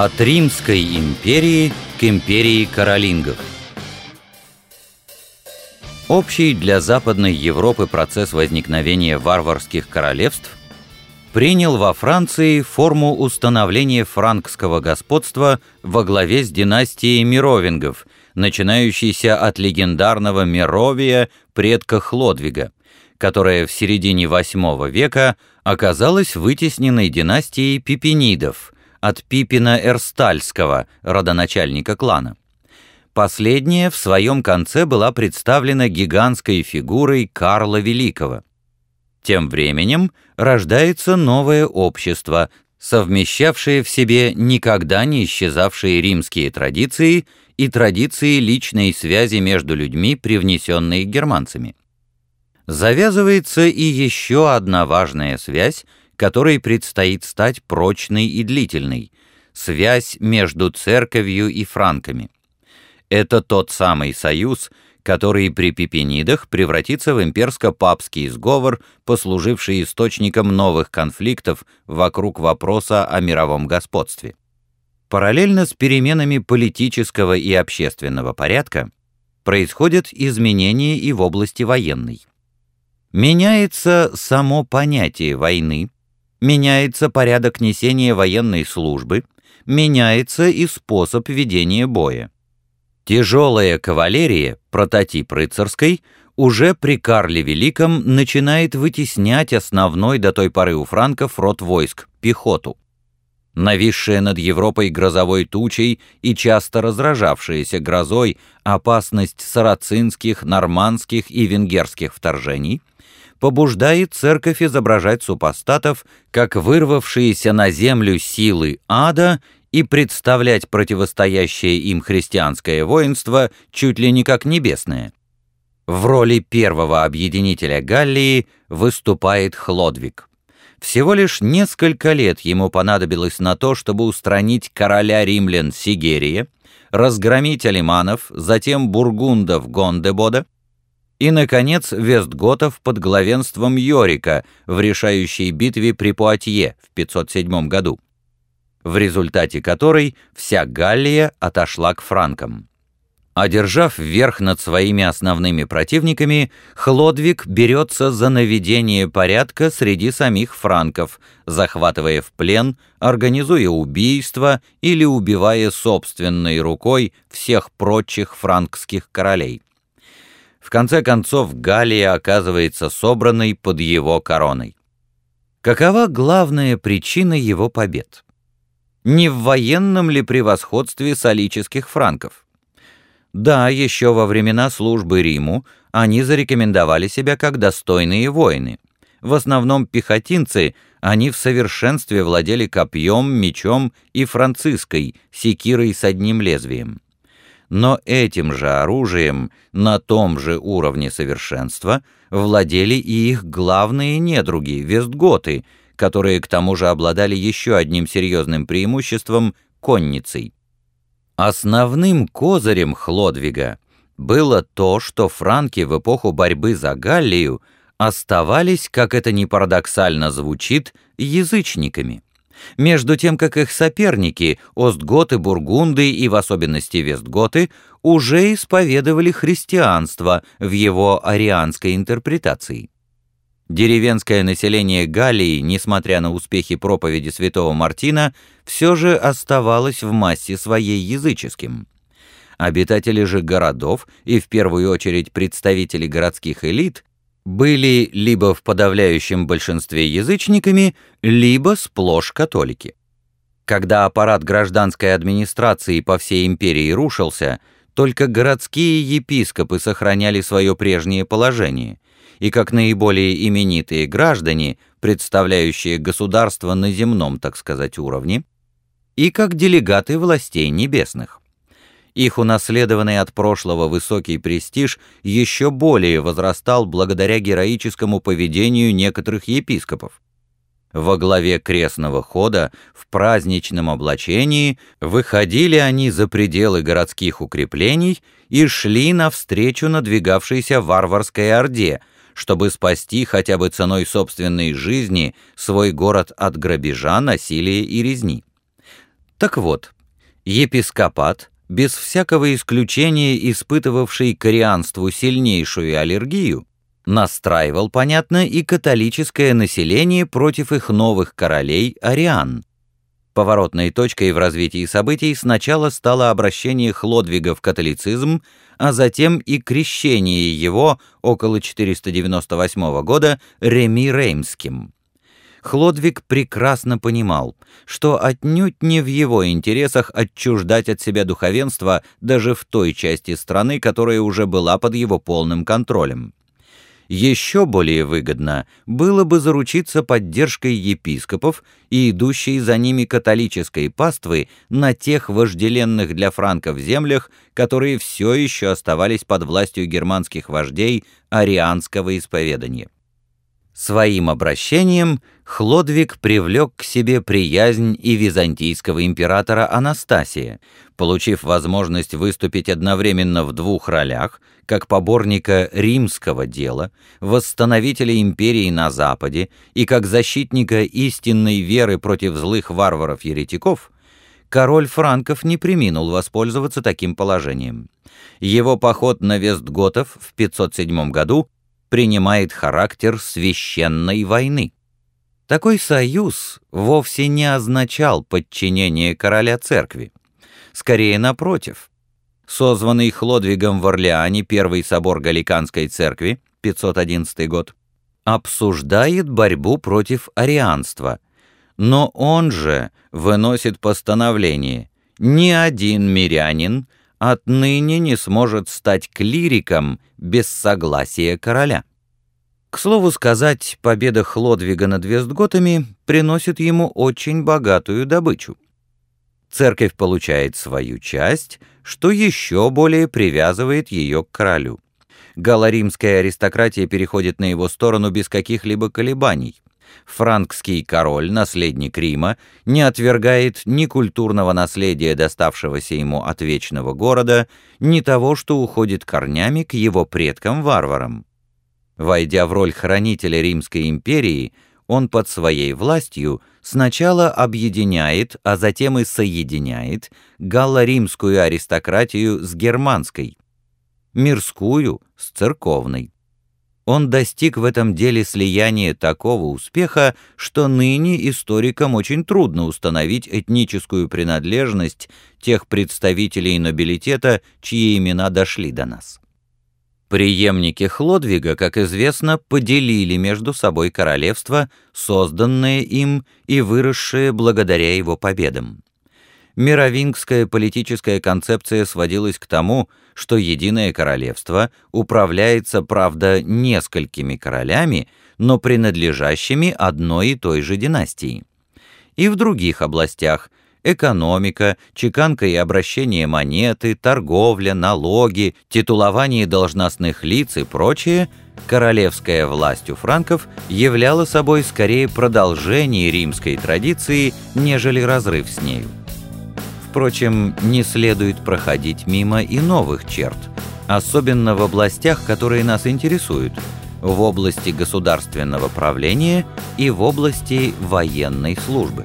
От Римской империи к империи каролингов. Общий для Западной Европы процесс возникновения варварских королевств принял во Франции форму установления франкского господства во главе с династией Мировингов, начинающейся от легендарного Меровия, предка Хлодвига, которая в середине VIII века оказалась вытесненной династией Пипинидов от Пипина Эрстальского, родоначальника клана. Последняя в своем конце была представлена гигантской фигурой Карла Великого. Тем временем рождается новое общество, совмещавшее в себе никогда не исчезавшие римские традиции и традиции личной связи между людьми, привнесенные германцами. Завязывается и еще одна важная связь, которой предстоит стать прочной и длительной – связь между церковью и франками. Это тот самый союз, который при пипенидах превратится в имперско-папский сговор, послуживший источником новых конфликтов вокруг вопроса о мировом господстве. Параллельно с переменами политического и общественного порядка происходят изменения и в области военной. Меняется само понятие войны, меняется порядок несения военной службы, меняется и способ ведения боя. Тяжелая кавалерия, прототип рыцарской, уже при Карле Великом начинает вытеснять основной до той поры у франков род войск – пехоту. Нависшая над Европой грозовой тучей и часто разражавшаяся грозой опасность сарацинских, нормандских и венгерских вторжений – побуждает церковь изображать супостатов как вырвавшиеся на землю силы ада и представлять противостоящее им христианское воинство чуть ли не как небесное. В роли первого объединителя Галлии выступает Хлодвиг. Всего лишь несколько лет ему понадобилось на то, чтобы устранить короля римлян Сигерия, разгромить алиманов, затем бургундов Гондебода, и, наконец, Вестготов под главенством Йорика в решающей битве при Пуатье в 507 году, в результате которой вся Галлия отошла к франкам. Одержав верх над своими основными противниками, Хлодвиг берется за наведение порядка среди самих франков, захватывая в плен, организуя убийства или убивая собственной рукой всех прочих франкских королей. В конце концов, Галия оказывается собранной под его короной. Какова главная причина его побед? Не в военном ли превосходстве солических франков? Да, еще во времена службы Риму они зарекомендовали себя как достойные воины. В основном пехотинцы, они в совершенстве владели копьем, мечом и франциской, секирой с одним лезвием но этим же оружием на том же уровне совершенства владели и их главные недруги, вестготы, которые к тому же обладали еще одним серьезным преимуществом — конницей. Основным козырем Хлодвига было то, что франки в эпоху борьбы за Галлию оставались, как это ни парадоксально звучит, язычниками между тем как их соперники, остготы, бургунды и в особенности вестготы, уже исповедовали христианство в его арианской интерпретации. Деревенское население Галлии, несмотря на успехи проповеди святого Мартина, все же оставалось в массе своей языческим. Обитатели же городов, и в первую очередь представители городских элит, были либо в подавляющем большинстве язычниками, либо сплошь католики. Когда аппарат гражданской администрации по всей империи рушился, только городские епископы сохраняли свое прежнее положение, и как наиболее именитые граждане, представляющие государство на земном, так сказать, уровне, и как делегаты властей небесных. Их унаследованный от прошлого высокий престиж еще более возрастал благодаря героическому поведению некоторых епископов. Во главе крестного хода, в праздничном облачении, выходили они за пределы городских укреплений и шли навстречу надвигавшейся варварской орде, чтобы спасти хотя бы ценой собственной жизни свой город от грабежа, насилия и резни. Так вот, епископат, без всякого исключения испытывавший к арианству сильнейшую аллергию, настраивал, понятно, и католическое население против их новых королей ариан. Поворотной точкой в развитии событий сначала стало обращение Хлодвига в католицизм, а затем и крещение его около 498 года Реми Реймским. Хлодвиг прекрасно понимал, что отнюдь не в его интересах отчуждать от себя духовенство даже в той части страны, которая уже была под его полным контролем. Еще более выгодно было бы заручиться поддержкой епископов и идущей за ними католической паствы на тех вожделенных для франков землях, которые все еще оставались под властью германских вождей арианского исповедания. Своим обращением Хлодвиг привлек к себе приязнь и византийского императора Анастасия, получив возможность выступить одновременно в двух ролях, как поборника римского дела, восстановителя империи на Западе и как защитника истинной веры против злых варваров-еретиков, король франков не приминул воспользоваться таким положением. Его поход на Вестготов в 507 году принимает характер священной войны. Такой союз вовсе не означал подчинение короля церкви. Скорее, напротив. Созванный Хлодвигом в Орлеане Первый собор Галиканской церкви, 511 год, обсуждает борьбу против арианства, но он же выносит постановление «Ни один мирянин отныне не сможет стать клириком без согласия короля. К слову сказать, победа Хлодвига над Вестготами приносит ему очень богатую добычу. Церковь получает свою часть, что еще более привязывает ее к королю. Галло-римская аристократия переходит на его сторону без каких-либо колебаний франкский король, наследник Рима, не отвергает ни культурного наследия, доставшегося ему от вечного города, ни того, что уходит корнями к его предкам-варварам. Войдя в роль хранителя Римской империи, он под своей властью сначала объединяет, а затем и соединяет галло-римскую аристократию с германской, мирскую с церковной он достиг в этом деле слияния такого успеха, что ныне историкам очень трудно установить этническую принадлежность тех представителей нобилитета, чьи имена дошли до нас. Приемники Хлодвига, как известно, поделили между собой королевство, созданное им и выросшее благодаря его победам мировингская политическая концепция сводилась к тому, что единое королевство управляется, правда, несколькими королями, но принадлежащими одной и той же династии. И в других областях – экономика, чеканка и обращение монеты, торговля, налоги, титулование должностных лиц и прочее – королевская власть у франков являла собой скорее продолжение римской традиции, нежели разрыв с нею. Впрочем, не следует проходить мимо и новых черт, особенно в областях, которые нас интересуют, в области государственного правления и в области военной службы.